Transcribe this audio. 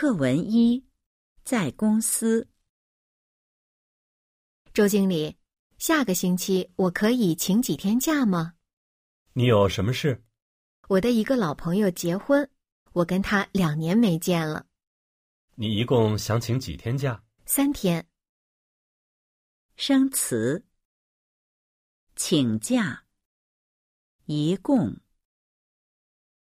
课文一在公司。周经理下个星期我可以请几天假吗？你有什么事？我的一个老朋友结婚我跟他两年没见了。你一共想请几天假？三天。生词请假一共。